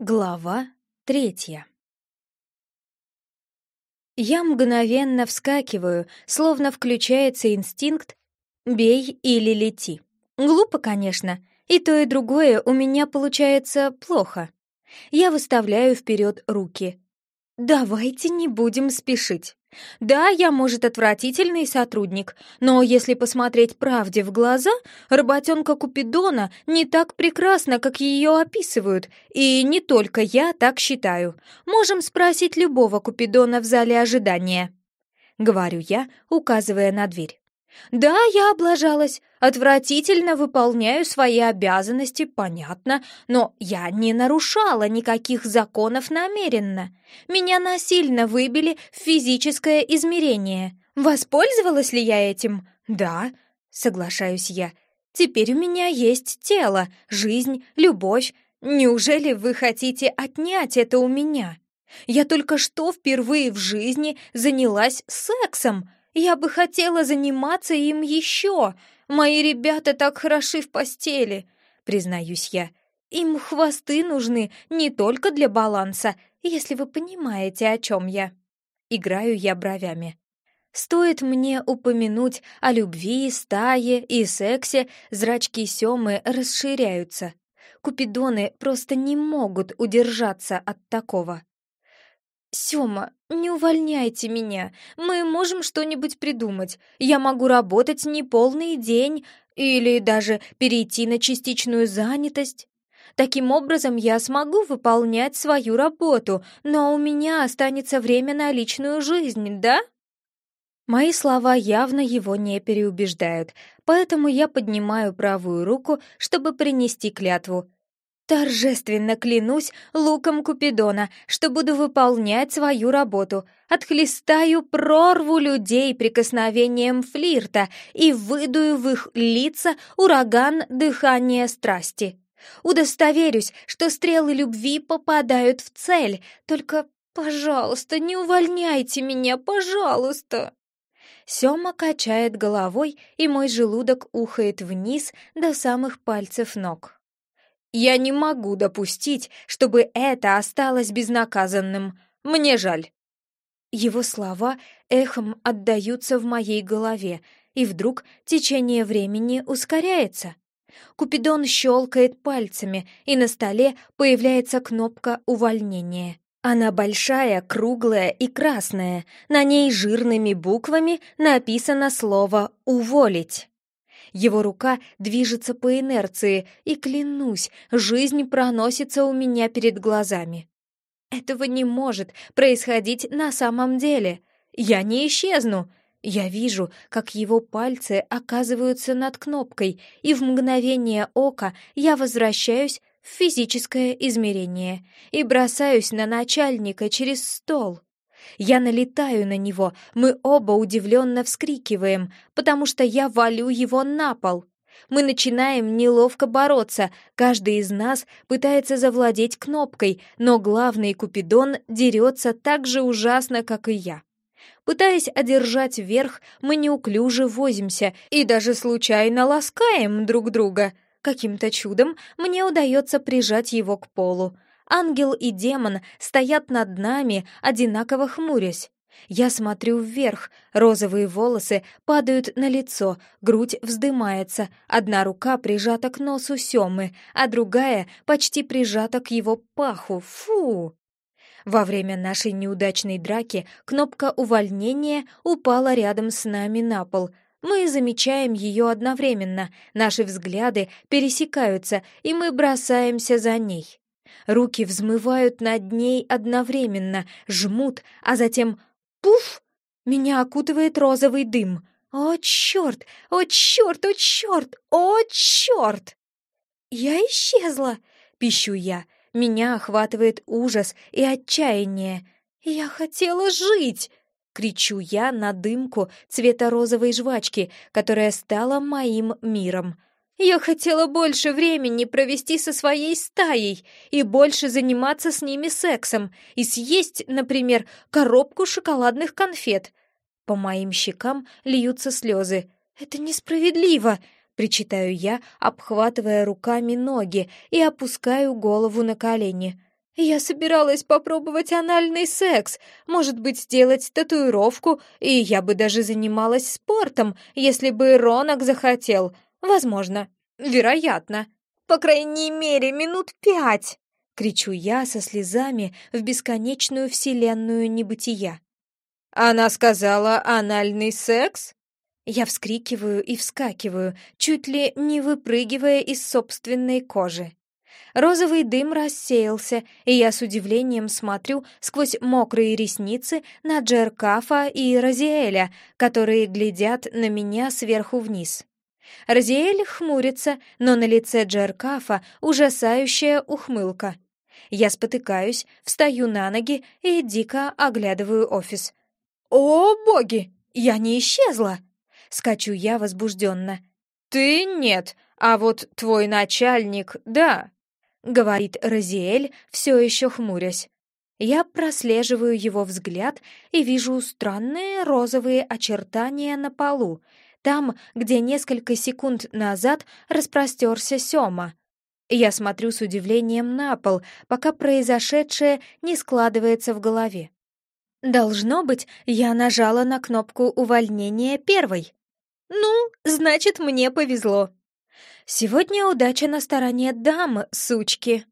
Глава третья Я мгновенно вскакиваю, словно включается инстинкт «бей или лети». Глупо, конечно, и то, и другое у меня получается плохо. Я выставляю вперед руки. «Давайте не будем спешить. Да, я, может, отвратительный сотрудник, но если посмотреть правде в глаза, работенка Купидона не так прекрасна, как ее описывают, и не только я так считаю. Можем спросить любого Купидона в зале ожидания. Говорю я, указывая на дверь. Да, я облажалась, отвратительно выполняю свои обязанности, понятно, но я не нарушала никаких законов намеренно. Меня насильно выбили в физическое измерение. Воспользовалась ли я этим? Да, соглашаюсь я. Теперь у меня есть тело, жизнь, любовь. Неужели вы хотите отнять это у меня? Я только что впервые в жизни занялась сексом, я бы хотела заниматься им еще. Мои ребята так хороши в постели, признаюсь я. Им хвосты нужны не только для баланса, если вы понимаете, о чем я. Играю я бровями. Стоит мне упомянуть о любви, стае и сексе, зрачки Семы расширяются. Купидоны просто не могут удержаться от такого. «Сёма, не увольняйте меня. Мы можем что-нибудь придумать. Я могу работать не полный день или даже перейти на частичную занятость. Таким образом, я смогу выполнять свою работу, но у меня останется время на личную жизнь, да?» Мои слова явно его не переубеждают, поэтому я поднимаю правую руку, чтобы принести клятву. Торжественно клянусь луком Купидона, что буду выполнять свою работу. Отхлестаю прорву людей прикосновением флирта и выдую в их лица ураган дыхания страсти. Удостоверюсь, что стрелы любви попадают в цель. Только, пожалуйста, не увольняйте меня, пожалуйста. Сёма качает головой, и мой желудок ухает вниз до самых пальцев ног. Я не могу допустить, чтобы это осталось безнаказанным. Мне жаль». Его слова эхом отдаются в моей голове, и вдруг течение времени ускоряется. Купидон щелкает пальцами, и на столе появляется кнопка увольнения. Она большая, круглая и красная. На ней жирными буквами написано слово «уволить». Его рука движется по инерции, и, клянусь, жизнь проносится у меня перед глазами. Этого не может происходить на самом деле. Я не исчезну. Я вижу, как его пальцы оказываются над кнопкой, и в мгновение ока я возвращаюсь в физическое измерение и бросаюсь на начальника через стол. Я налетаю на него, мы оба удивленно вскрикиваем, потому что я валю его на пол. Мы начинаем неловко бороться, каждый из нас пытается завладеть кнопкой, но главный Купидон дерется так же ужасно, как и я. Пытаясь одержать верх, мы неуклюже возимся и даже случайно ласкаем друг друга. Каким-то чудом мне удается прижать его к полу. Ангел и демон стоят над нами, одинаково хмурясь. Я смотрю вверх, розовые волосы падают на лицо, грудь вздымается, одна рука прижата к носу Семы, а другая почти прижата к его паху. Фу! Во время нашей неудачной драки кнопка увольнения упала рядом с нами на пол. Мы замечаем ее одновременно, наши взгляды пересекаются, и мы бросаемся за ней. Руки взмывают над ней одновременно, жмут, а затем пуф! Меня окутывает розовый дым. О, черт! О, черт! О, черт! О, черт! Я исчезла, пищу я. Меня охватывает ужас и отчаяние. Я хотела жить! Кричу я на дымку цвета розовой жвачки, которая стала моим миром. Я хотела больше времени провести со своей стаей и больше заниматься с ними сексом и съесть, например, коробку шоколадных конфет. По моим щекам льются слезы. «Это несправедливо!» — причитаю я, обхватывая руками ноги и опускаю голову на колени. Я собиралась попробовать анальный секс, может быть, сделать татуировку, и я бы даже занималась спортом, если бы Ронок захотел. Возможно, вероятно. По крайней мере, минут пять!» — кричу я со слезами в бесконечную вселенную небытия. «Она сказала анальный секс?» Я вскрикиваю и вскакиваю, чуть ли не выпрыгивая из собственной кожи. Розовый дым рассеялся, и я с удивлением смотрю сквозь мокрые ресницы на Джеркафа и Розиэля, которые глядят на меня сверху вниз. Розиэль хмурится, но на лице Джеркафа ужасающая ухмылка. Я спотыкаюсь, встаю на ноги и дико оглядываю офис. «О, боги! Я не исчезла!» Скачу я возбужденно. «Ты нет, а вот твой начальник — да», — говорит Розиэль, все еще хмурясь. Я прослеживаю его взгляд и вижу странные розовые очертания на полу, там, где несколько секунд назад распростерся Сёма. Я смотрю с удивлением на пол, пока произошедшее не складывается в голове. Должно быть, я нажала на кнопку увольнения первой. Ну, значит, мне повезло. Сегодня удача на стороне дам, сучки.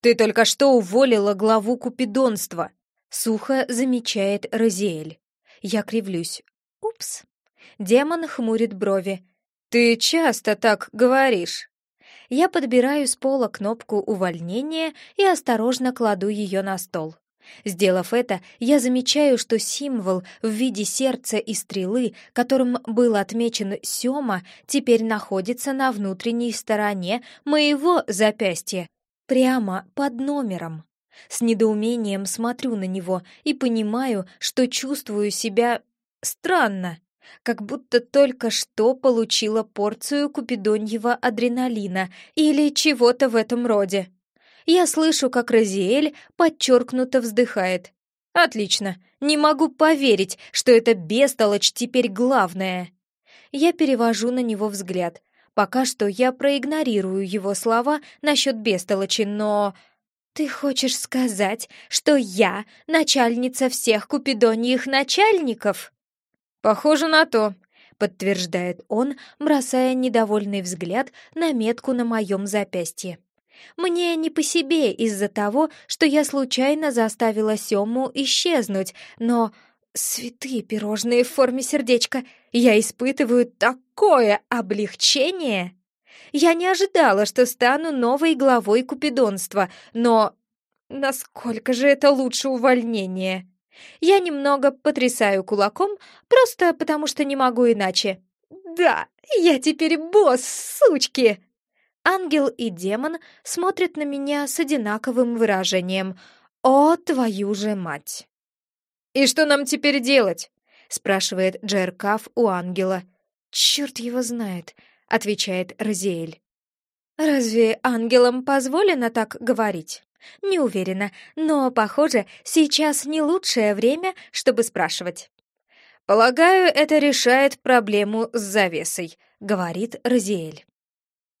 Ты только что уволила главу купидонства, сухо замечает Розиэль. Я кривлюсь. Упс. Демон хмурит брови. Ты часто так говоришь. Я подбираю с пола кнопку увольнения и осторожно кладу ее на стол. Сделав это, я замечаю, что символ в виде сердца и стрелы, которым был отмечен Сёма, теперь находится на внутренней стороне моего запястья, прямо под номером. С недоумением смотрю на него и понимаю, что чувствую себя странно, как будто только что получила порцию купидоньего адреналина или чего-то в этом роде. Я слышу, как Розиэль подчеркнуто вздыхает. «Отлично. Не могу поверить, что эта бестолочь теперь главная». Я перевожу на него взгляд. Пока что я проигнорирую его слова насчет бестолочи, но... «Ты хочешь сказать, что я начальница всех купидоньих начальников?» «Похоже на то», — подтверждает он, бросая недовольный взгляд на метку на моем запястье. Мне не по себе из-за того, что я случайно заставила Сему исчезнуть, но... Святые пирожные в форме сердечка! Я испытываю такое облегчение! Я не ожидала, что стану новой главой купидонства, но... Насколько же это лучше увольнения? Я немного потрясаю кулаком, просто потому что не могу иначе. «Да, я теперь босс, сучки!» Ангел и демон смотрят на меня с одинаковым выражением. «О, твою же мать!» «И что нам теперь делать?» — спрашивает Джеркаф у ангела. «Черт его знает», — отвечает Розиэль. «Разве ангелам позволено так говорить?» «Не уверена, но, похоже, сейчас не лучшее время, чтобы спрашивать». «Полагаю, это решает проблему с завесой», — говорит Розиэль.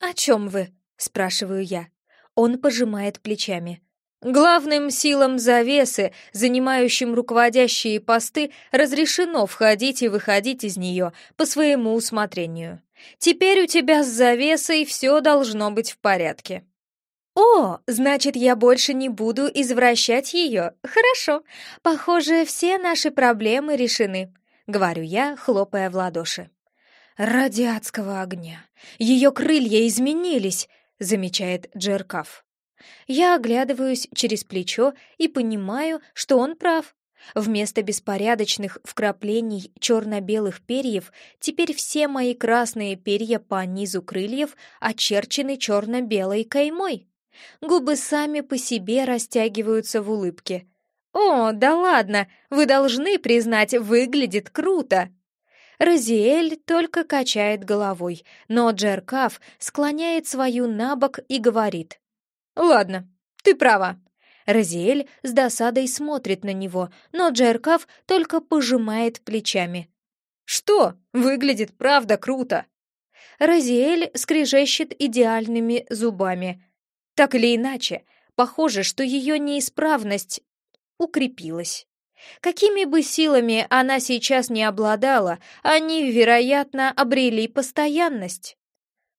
«О чем вы?» — спрашиваю я. Он пожимает плечами. Главным силам завесы, занимающим руководящие посты, разрешено входить и выходить из нее по своему усмотрению. Теперь у тебя с завесой все должно быть в порядке. «О, значит, я больше не буду извращать ее. Хорошо. Похоже, все наши проблемы решены», — говорю я, хлопая в ладоши. «Ради адского огня! Ее крылья изменились!» — замечает Джеркаф. Я оглядываюсь через плечо и понимаю, что он прав. Вместо беспорядочных вкраплений черно-белых перьев теперь все мои красные перья по низу крыльев очерчены черно-белой каймой. Губы сами по себе растягиваются в улыбке. «О, да ладно, вы должны признать, выглядит круто!» Розиэль только качает головой, но Джеркаф склоняет свою на бок и говорит. «Ладно, ты права». Розиэль с досадой смотрит на него, но Джеркаф только пожимает плечами. «Что? Выглядит правда круто!» Розиэль скрежещет идеальными зубами. Так или иначе, Похоже, что ее неисправность укрепилась. Какими бы силами она сейчас не обладала, они, вероятно, обрели постоянность.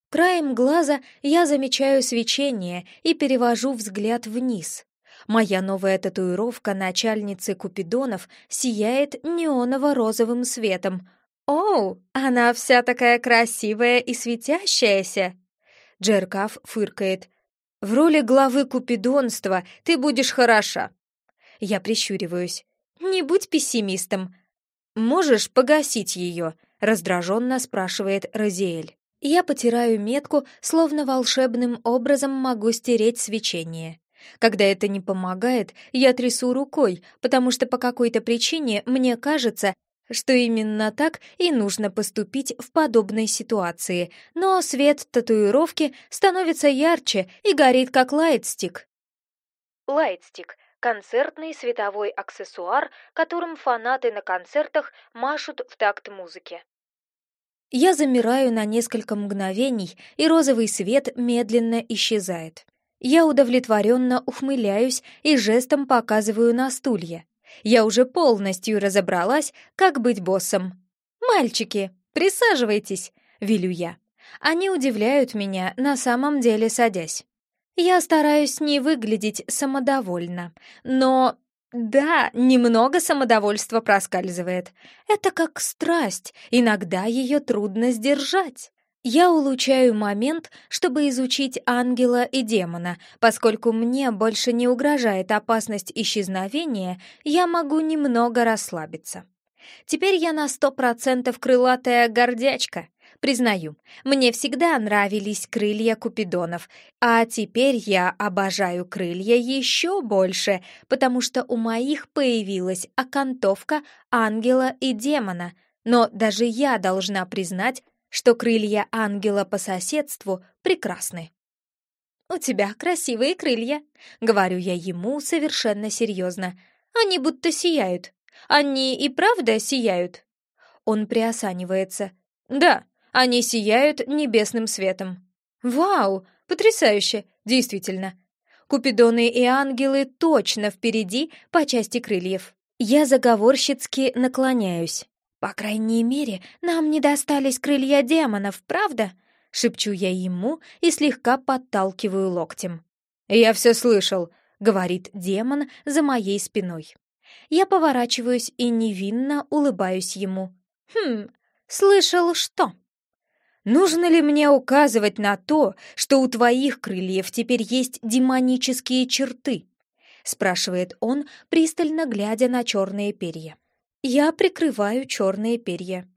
Краем глаза я замечаю свечение и перевожу взгляд вниз. Моя новая татуировка начальницы Купидонов сияет неоново-розовым светом. «Оу, она вся такая красивая и светящаяся!» Джеркаф фыркает. «В роли главы Купидонства ты будешь хороша». Я прищуриваюсь. «Не будь пессимистом». «Можешь погасить ее?» — раздраженно спрашивает Розиэль. Я потираю метку, словно волшебным образом могу стереть свечение. Когда это не помогает, я трясу рукой, потому что по какой-то причине мне кажется, что именно так и нужно поступить в подобной ситуации, но свет татуировки становится ярче и горит как лайтстик. Лайтстик — концертный световой аксессуар, которым фанаты на концертах машут в такт музыки. Я замираю на несколько мгновений, и розовый свет медленно исчезает. Я удовлетворенно ухмыляюсь и жестом показываю на стулья. Я уже полностью разобралась, как быть боссом. «Мальчики, присаживайтесь», — велю я. Они удивляют меня, на самом деле садясь. Я стараюсь не выглядеть самодовольно, но да, немного самодовольства проскальзывает. Это как страсть, иногда ее трудно сдержать. Я улучшаю момент, чтобы изучить ангела и демона. Поскольку мне больше не угрожает опасность исчезновения, я могу немного расслабиться. Теперь я на сто процентов крылатая гордячка. Признаю, мне всегда нравились крылья купидонов, а теперь я обожаю крылья еще больше, потому что у моих появилась окантовка ангела и демона. Но даже я должна признать, что крылья ангела по соседству прекрасны. «У тебя красивые крылья», — говорю я ему совершенно серьезно. «Они будто сияют. Они и правда сияют?» Он приосанивается. «Да, они сияют небесным светом. Вау, потрясающе, действительно. Купидоны и ангелы точно впереди по части крыльев. Я заговорщицки наклоняюсь. По крайней мере, нам не достались крылья демонов, правда? Шепчу я ему и слегка подталкиваю локтем. «Я все слышал», — говорит демон за моей спиной. Я поворачиваюсь и невинно улыбаюсь ему. «Хм, слышал что?» Нужно ли мне указывать на то, что у твоих крыльев теперь есть демонические черты? спрашивает он, пристально глядя на черные перья. Я прикрываю черные перья.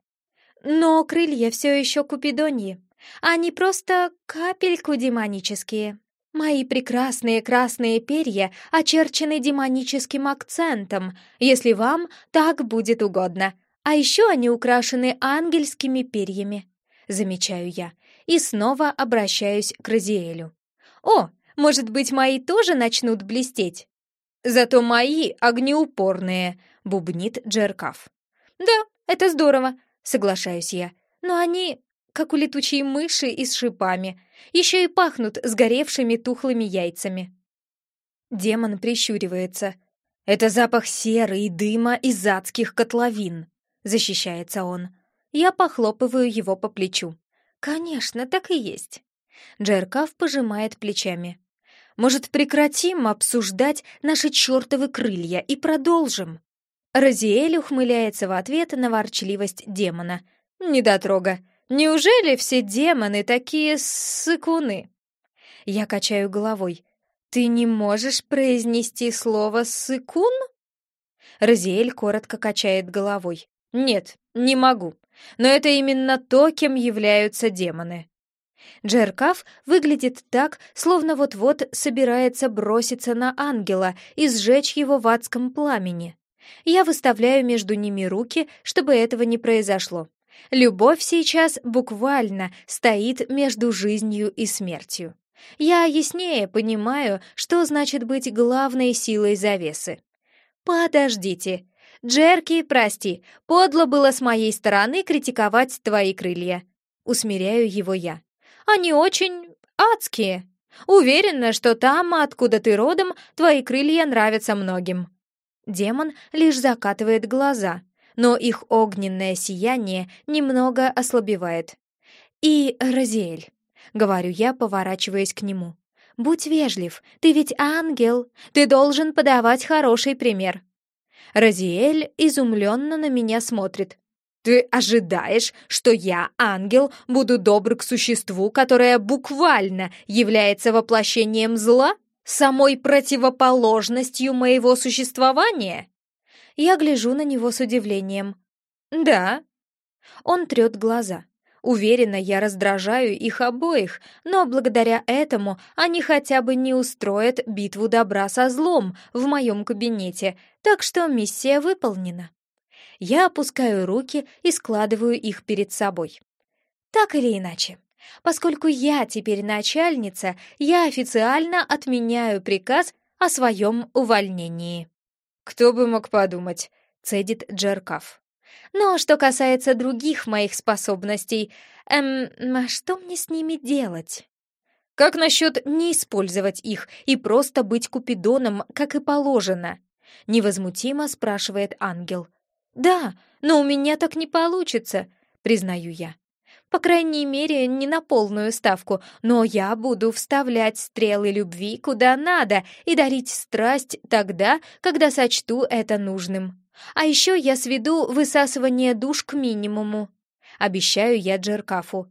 Но крылья все еще купидоньи. Они просто капельку демонические. Мои прекрасные красные перья очерчены демоническим акцентом, если вам так будет угодно. А еще они украшены ангельскими перьями замечаю я, и снова обращаюсь к Розиэлю. «О, может быть, мои тоже начнут блестеть?» «Зато мои огнеупорные», — бубнит Джеркаф. «Да, это здорово», — соглашаюсь я. «Но они как у летучей мыши и с шипами, еще и пахнут сгоревшими тухлыми яйцами». Демон прищуривается. «Это запах серы и дыма из адских котловин», — защищается он. Я похлопываю его по плечу. «Конечно, так и есть». Джеркав пожимает плечами. «Может, прекратим обсуждать наши чертовы крылья и продолжим?» Розиэль ухмыляется в ответ на ворчливость демона. «Недотрога, неужели все демоны такие сыкуны?» Я качаю головой. «Ты не можешь произнести слово «сыкун»?» Розиэль коротко качает головой. «Нет, не могу. Но это именно то, кем являются демоны. Джеркаф выглядит так, словно вот-вот собирается броситься на ангела и сжечь его в адском пламени. Я выставляю между ними руки, чтобы этого не произошло. Любовь сейчас буквально стоит между жизнью и смертью. Я яснее понимаю, что значит быть главной силой завесы. Подождите, «Джерки, прости, подло было с моей стороны критиковать твои крылья». Усмиряю его я. «Они очень адские». Уверена, что там, откуда ты родом, твои крылья нравятся многим». Демон лишь закатывает глаза, но их огненное сияние немного ослабевает. «И, Розиэль», — говорю я, поворачиваясь к нему, — «будь вежлив, ты ведь ангел, ты должен подавать хороший пример». Розиэль изумленно на меня смотрит. «Ты ожидаешь, что я, ангел, буду добр к существу, которое буквально является воплощением зла? Самой противоположностью моего существования?» Я гляжу на него с удивлением. «Да». Он трет глаза. Уверена, я раздражаю их обоих, но благодаря этому они хотя бы не устроят битву добра со злом в моем кабинете, так что миссия выполнена. Я опускаю руки и складываю их перед собой. Так или иначе, поскольку я теперь начальница, я официально отменяю приказ о своем увольнении. «Кто бы мог подумать», — цедит Джеркаф. «Но что касается других моих способностей, эм, а что мне с ними делать?» «Как насчет не использовать их и просто быть Купидоном, как и положено?» — невозмутимо спрашивает ангел. «Да, но у меня так не получится», — признаю я. По крайней мере, не на полную ставку, но я буду вставлять стрелы любви куда надо и дарить страсть тогда, когда сочту это нужным. А еще я сведу высасывание душ к минимуму. Обещаю я Джеркафу.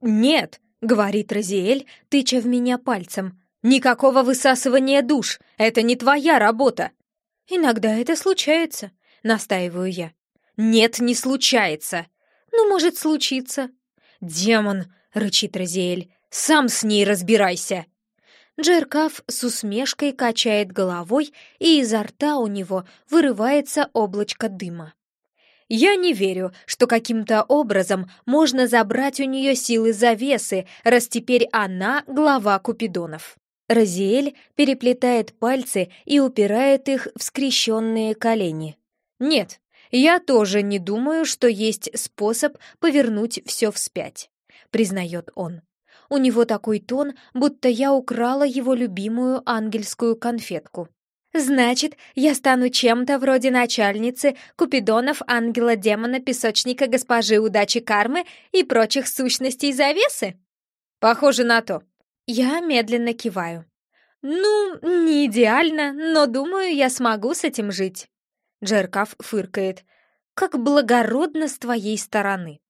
«Нет», — говорит Розиэль, тыча в меня пальцем. «Никакого высасывания душ! Это не твоя работа!» «Иногда это случается», — настаиваю я. «Нет, не случается!» «Ну, может, случиться», «Демон!» — рычит Розиэль. «Сам с ней разбирайся!» Джеркаф с усмешкой качает головой, и изо рта у него вырывается облачко дыма. «Я не верю, что каким-то образом можно забрать у нее силы завесы, раз теперь она глава Купидонов». Розиэль переплетает пальцы и упирает их в скрещенные колени. «Нет, «Я тоже не думаю, что есть способ повернуть все вспять», — признает он. У него такой тон, будто я украла его любимую ангельскую конфетку. «Значит, я стану чем-то вроде начальницы Купидонов, ангела-демона, песочника, госпожи удачи кармы и прочих сущностей завесы?» «Похоже на то». Я медленно киваю. «Ну, не идеально, но думаю, я смогу с этим жить». Джеркаф фыркает. «Как благородно с твоей стороны!»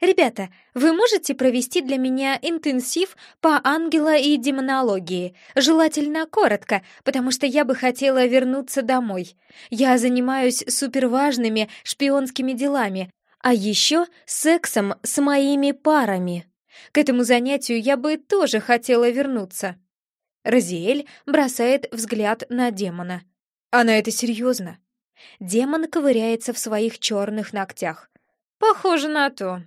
«Ребята, вы можете провести для меня интенсив по ангела и демонологии, желательно коротко, потому что я бы хотела вернуться домой. Я занимаюсь суперважными шпионскими делами, а еще сексом с моими парами. К этому занятию я бы тоже хотела вернуться». Розиэль бросает взгляд на демона. «Она это серьезно?» Демон ковыряется в своих черных ногтях. «Похоже на то».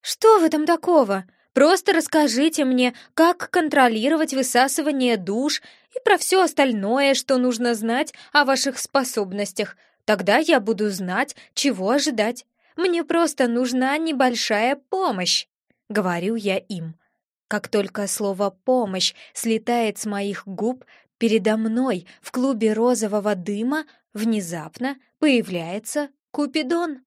«Что в этом такого? Просто расскажите мне, как контролировать высасывание душ и про все остальное, что нужно знать о ваших способностях. Тогда я буду знать, чего ожидать. Мне просто нужна небольшая помощь», — говорю я им. Как только слово «помощь» слетает с моих губ, передо мной в клубе розового дыма Внезапно появляется Купидон.